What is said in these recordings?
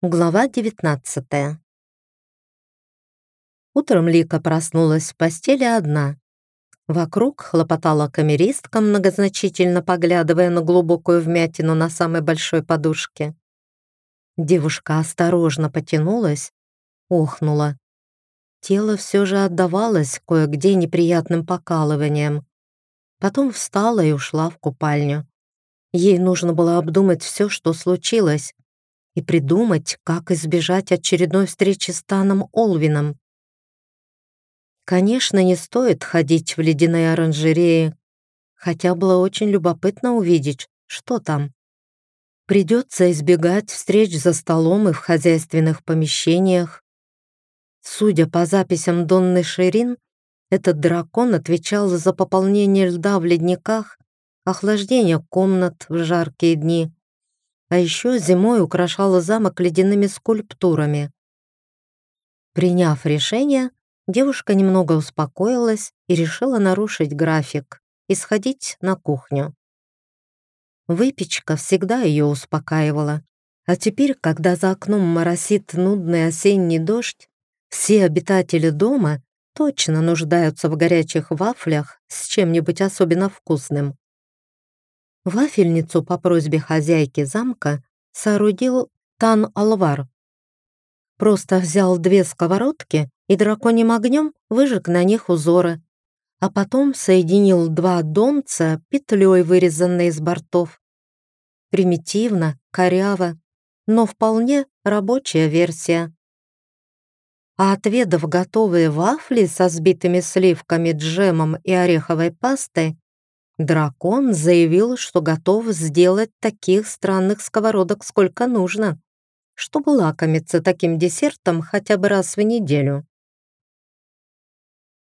Глава 19 Утром Лика проснулась в постели одна. Вокруг хлопотала камеристка, многозначительно поглядывая на глубокую вмятину на самой большой подушке. Девушка осторожно потянулась, охнула. Тело все же отдавалось кое-где неприятным покалыванием. Потом встала и ушла в купальню. Ей нужно было обдумать все, что случилось, и придумать, как избежать очередной встречи с Таном Олвином. Конечно, не стоит ходить в ледяные оранжереи, хотя было очень любопытно увидеть, что там. Придется избегать встреч за столом и в хозяйственных помещениях. Судя по записям Донны Ширин, этот дракон отвечал за пополнение льда в ледниках, охлаждение комнат в жаркие дни, а еще зимой украшала замок ледяными скульптурами. Приняв решение, девушка немного успокоилась и решила нарушить график и сходить на кухню. Выпечка всегда ее успокаивала, а теперь, когда за окном моросит нудный осенний дождь, все обитатели дома точно нуждаются в горячих вафлях с чем-нибудь особенно вкусным. Вафельницу по просьбе хозяйки замка соорудил Тан Алвар. Просто взял две сковородки и драконьим огнем выжег на них узоры, а потом соединил два донца петлей, вырезанной из бортов. Примитивно, коряво, но вполне рабочая версия. А отведав готовые вафли со сбитыми сливками, джемом и ореховой пастой, Дракон заявил, что готов сделать таких странных сковородок сколько нужно, чтобы лакомиться таким десертом хотя бы раз в неделю.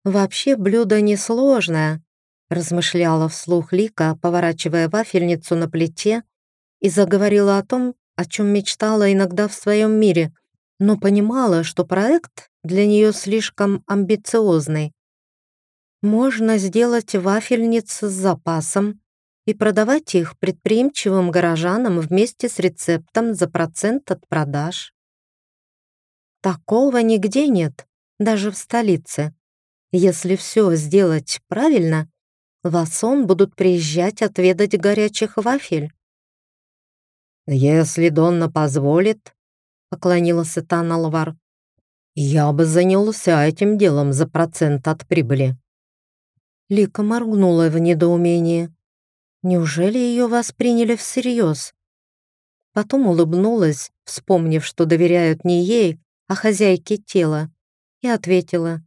«Вообще блюдо несложное», — размышляла вслух Лика, поворачивая вафельницу на плите, и заговорила о том, о чем мечтала иногда в своем мире, но понимала, что проект для нее слишком амбициозный. Можно сделать вафельницы с запасом и продавать их предприимчивым горожанам вместе с рецептом за процент от продаж. Такого нигде нет, даже в столице. Если все сделать правильно, в Асон будут приезжать отведать горячих вафель. «Если Донна позволит», — поклонился Таналвар, «я бы занялся этим делом за процент от прибыли». Лика моргнула в недоумении. Неужели ее восприняли всерьез? Потом улыбнулась, вспомнив, что доверяют не ей, а хозяйке тела, и ответила.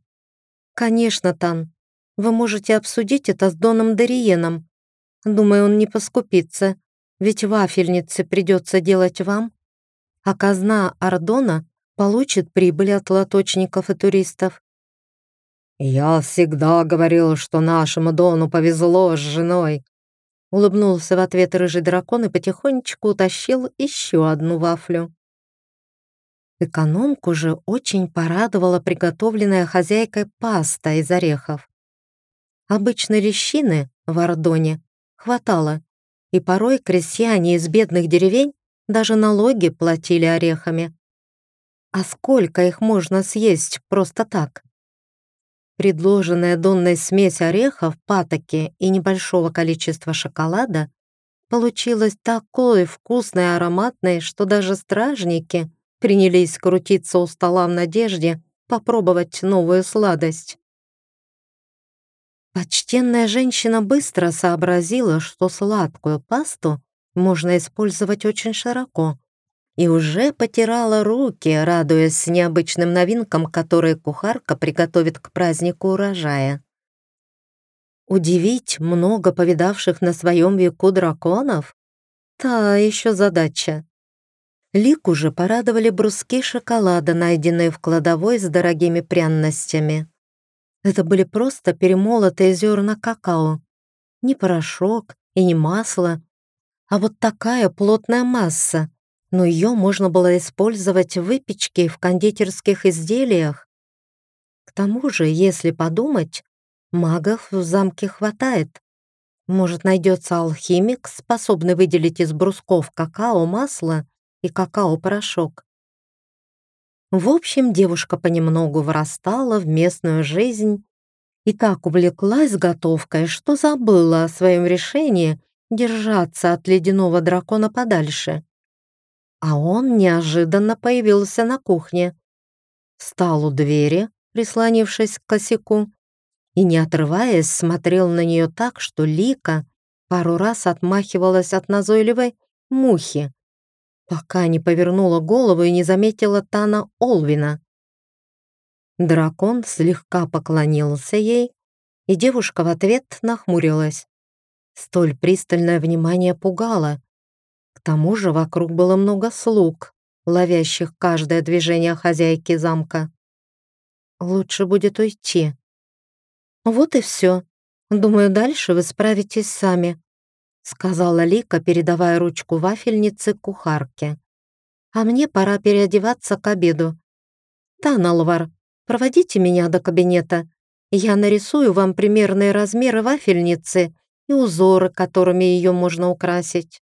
«Конечно, Тан, вы можете обсудить это с Доном Дариеном. Думаю, он не поскупится, ведь вафельницы придется делать вам, а казна Ардона получит прибыль от лоточников и туристов. «Я всегда говорил, что нашему Дону повезло с женой!» Улыбнулся в ответ рыжий дракон и потихонечку утащил еще одну вафлю. Экономку же очень порадовала приготовленная хозяйкой паста из орехов. Обычно лещины в Ордоне хватало, и порой крестьяне из бедных деревень даже налоги платили орехами. А сколько их можно съесть просто так? Предложенная Донной смесь орехов, патоки и небольшого количества шоколада получилась такой вкусной и ароматной, что даже стражники принялись крутиться у стола в надежде попробовать новую сладость. Почтенная женщина быстро сообразила, что сладкую пасту можно использовать очень широко, и уже потирала руки, радуясь необычным новинкам, которые кухарка приготовит к празднику урожая. Удивить много повидавших на своем веку драконов? Та еще задача. Лику же порадовали бруски шоколада, найденные в кладовой с дорогими пряностями. Это были просто перемолотые зерна какао. Не порошок и не масло, а вот такая плотная масса, но ее можно было использовать в выпечке в кондитерских изделиях. К тому же, если подумать, магов в замке хватает. Может, найдется алхимик, способный выделить из брусков какао масло и какао-порошок В общем, девушка понемногу вырастала в местную жизнь и так увлеклась готовкой, что забыла о своем решении держаться от ледяного дракона подальше. А он неожиданно появился на кухне. Встал у двери, прислонившись к косяку, и, не отрываясь, смотрел на нее так, что Лика пару раз отмахивалась от назойливой мухи, пока не повернула голову и не заметила Тана Олвина. Дракон слегка поклонился ей, и девушка в ответ нахмурилась. Столь пристальное внимание пугало. К тому же вокруг было много слуг, ловящих каждое движение хозяйки замка. Лучше будет уйти. Вот и все. Думаю, дальше вы справитесь сами, сказала Лика, передавая ручку вафельницы кухарке. А мне пора переодеваться к обеду. Таналвар, проводите меня до кабинета. Я нарисую вам примерные размеры вафельницы и узоры, которыми ее можно украсить.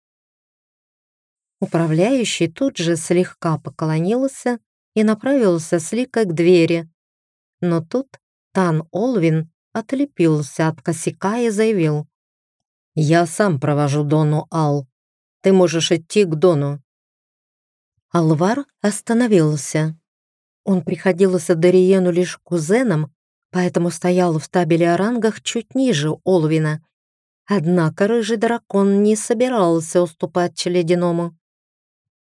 Управляющий тут же слегка поклонился и направился с Ликой к двери. Но тут Тан Олвин отлепился от косяка и заявил. «Я сам провожу Дону Ал. Ты можешь идти к Дону». Алвар остановился. Он приходился Дариену лишь кузеном, поэтому стоял в табеле о рангах чуть ниже Олвина. Однако рыжий дракон не собирался уступать ледяному.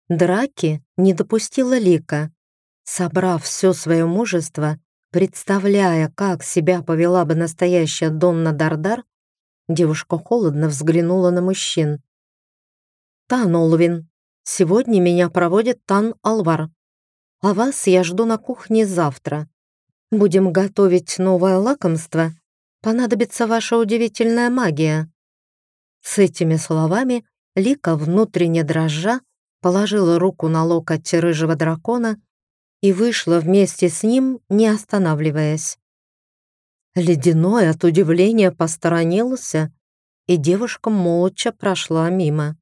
Драки не допустила Лика. Собрав все свое мужество, представляя, как себя повела бы настоящая Донна Дардар, девушка холодно взглянула на мужчин. «Тан Олвин, сегодня меня проводит Тан Алвар, а вас я жду на кухне завтра. Будем готовить новое лакомство, понадобится ваша удивительная магия». С этими словами Лика, внутренне дрожа, положила руку на локоть рыжего дракона и вышла вместе с ним, не останавливаясь. Ледяной от удивления посторонился, и девушка молча прошла мимо.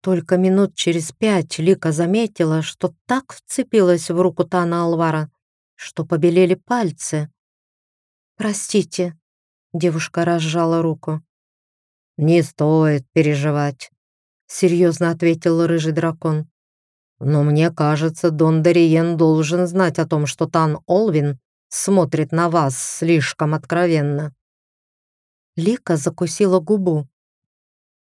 Только минут через пять Лика заметила, что так вцепилась в руку Тана Алвара, что побелели пальцы. «Простите», — девушка разжала руку. «Не стоит переживать», — серьезно ответил рыжий дракон. «Но мне кажется, Дон Дариен должен знать о том, что Тан Олвин смотрит на вас слишком откровенно». Лика закусила губу.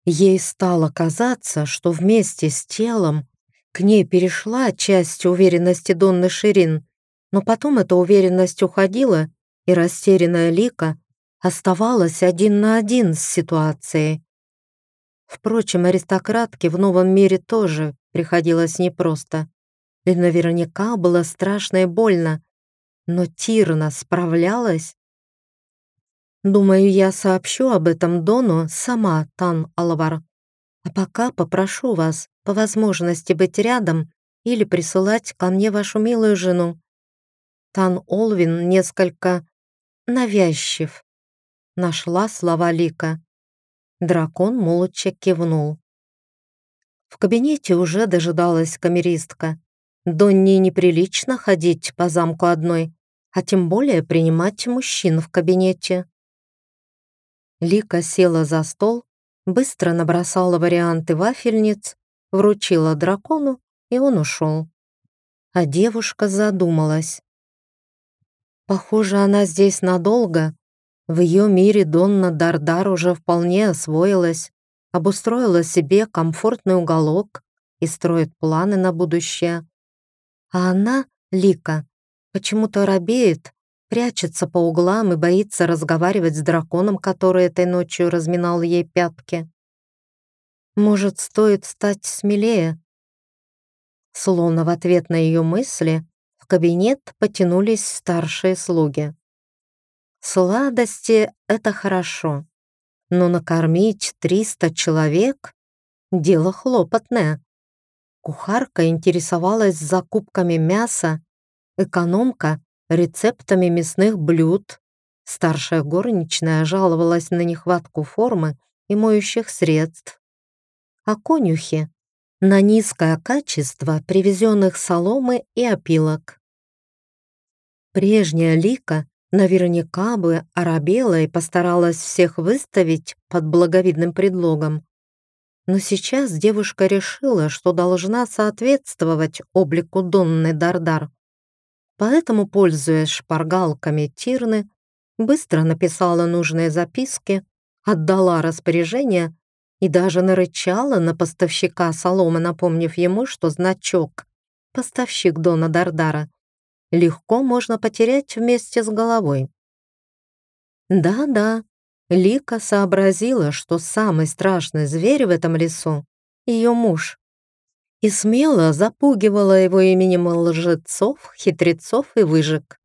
Ей стало казаться, что вместе с телом к ней перешла часть уверенности Донны Ширин, но потом эта уверенность уходила, и растерянная Лика оставалась один на один с ситуацией. Впрочем, аристократке в новом мире тоже приходилось непросто. И наверняка было страшно и больно. Но Тирна справлялась. Думаю, я сообщу об этом Дону сама, Тан Алвар. А пока попрошу вас по возможности быть рядом или присылать ко мне вашу милую жену. Тан Олвин несколько навязчив. Нашла слова Лика. Дракон молча кивнул. В кабинете уже дожидалась камеристка. Донне неприлично ходить по замку одной, а тем более принимать мужчин в кабинете. Лика села за стол, быстро набросала варианты вафельниц, вручила дракону, и он ушел. А девушка задумалась. Похоже, она здесь надолго, в ее мире Донна Дардар уже вполне освоилась, обустроила себе комфортный уголок и строит планы на будущее. А она, Лика, почему-то робеет, прячется по углам и боится разговаривать с драконом, который этой ночью разминал ей пятки. Может, стоит стать смелее? Словно в ответ на ее мысли в кабинет потянулись старшие слуги. Сладости — это хорошо, но накормить 300 человек — дело хлопотное. Кухарка интересовалась закупками мяса, экономка — рецептами мясных блюд, старшая горничная жаловалась на нехватку формы и моющих средств, а конюхи на низкое качество привезенных соломы и опилок. Прежняя Лика наверняка бы оробела и постаралась всех выставить под благовидным предлогом. Но сейчас девушка решила, что должна соответствовать облику Донны Дардар. Поэтому, пользуясь шпаргалками Тирны, быстро написала нужные записки, отдала распоряжение и даже нарычала на поставщика соломы, напомнив ему, что значок «Поставщик Дона Дардара» легко можно потерять вместе с головой. Да-да, Лика сообразила, что самый страшный зверь в этом лесу — ее муж, и смело запугивала его именем лжецов, хитрецов и выжиг.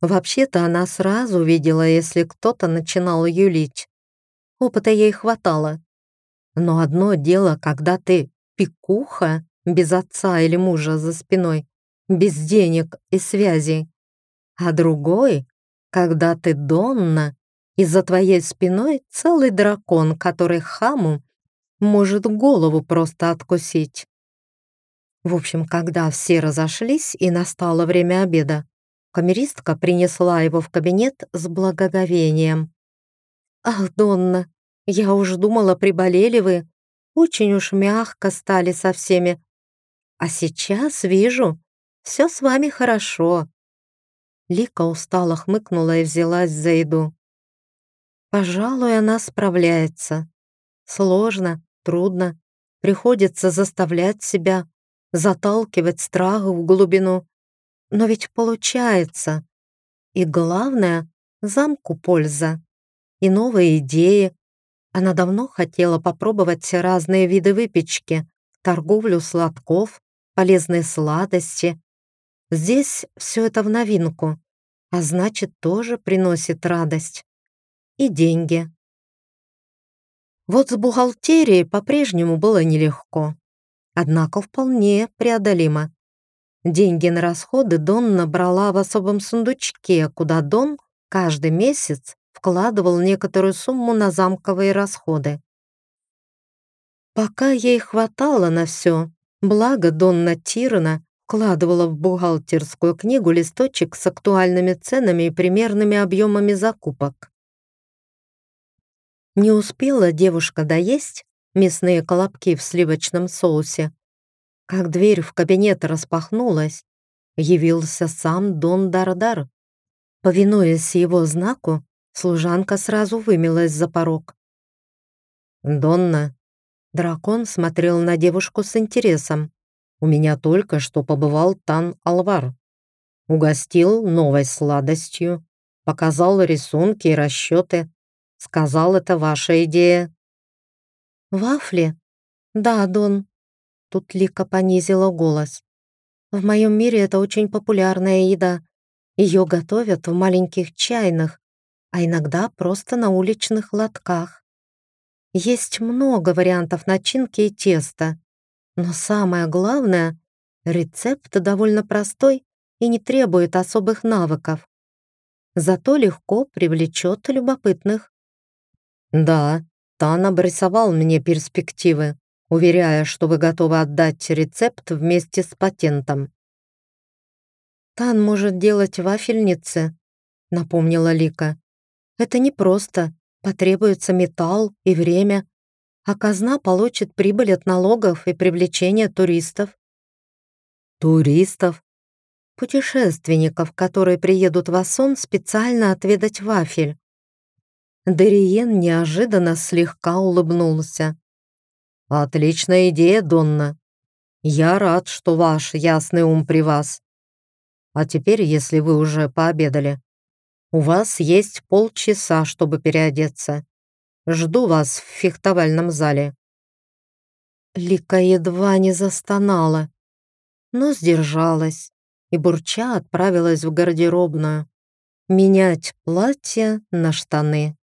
Вообще-то она сразу видела, если кто-то начинал юлить. Опыта ей хватало. Но одно дело, когда ты пикуха без отца или мужа за спиной, без денег и связей, а другой, когда ты Донна и за твоей спиной целый дракон, который хаму может голову просто откусить. В общем, когда все разошлись и настало время обеда, камеристка принесла его в кабинет с благоговением. «Ах, Донна, я уж думала, приболели вы. Очень уж мягко стали со всеми. А сейчас вижу, все с вами хорошо». Лика устало хмыкнула и взялась за еду. Пожалуй, она справляется. Сложно, трудно. Приходится заставлять себя, заталкивать страх в глубину. Но ведь получается. И главное, замку польза. И новые идеи. Она давно хотела попробовать разные виды выпечки, торговлю сладков, полезные сладости. Здесь все это в новинку, а значит, тоже приносит радость и деньги. Вот с бухгалтерией по-прежнему было нелегко, однако вполне преодолимо. Деньги на расходы Дон набрала в особом сундучке, куда Дон каждый месяц вкладывал некоторую сумму на замковые расходы. Пока ей хватало на все, благо Донна Тирна вкладывала в бухгалтерскую книгу листочек с актуальными ценами и примерными объемами закупок. Не успела девушка доесть мясные колобки в сливочном соусе, как дверь в кабинет распахнулась, явился сам Дон Дардар. Повинуясь его знаку, служанка сразу вымилась за порог. «Донна!» Дракон смотрел на девушку с интересом. «У меня только что побывал Тан Алвар. Угостил новой сладостью, показал рисунки и расчеты. Сказал, это ваша идея». «Вафли? Да, Дон». Тут Лика понизила голос. «В моем мире это очень популярная еда. Ее готовят в маленьких чайных, а иногда просто на уличных лотках. Есть много вариантов начинки и теста, но самое главное — рецепт довольно простой и не требует особых навыков. Зато легко привлечет любопытных. «Да, Тан обрисовал мне перспективы, уверяя, что вы готовы отдать рецепт вместе с патентом». «Тан может делать вафельницы», — напомнила Лика. «Это непросто, потребуется металл и время, а казна получит прибыль от налогов и привлечения туристов». «Туристов?» «Путешественников, которые приедут в Асон специально отведать вафель. Дериен неожиданно слегка улыбнулся. «Отличная идея, Донна. Я рад, что ваш ясный ум при вас. А теперь, если вы уже пообедали, у вас есть полчаса, чтобы переодеться. Жду вас в фехтовальном зале». Лика едва не застонала, но сдержалась и бурча отправилась в гардеробную менять платье на штаны.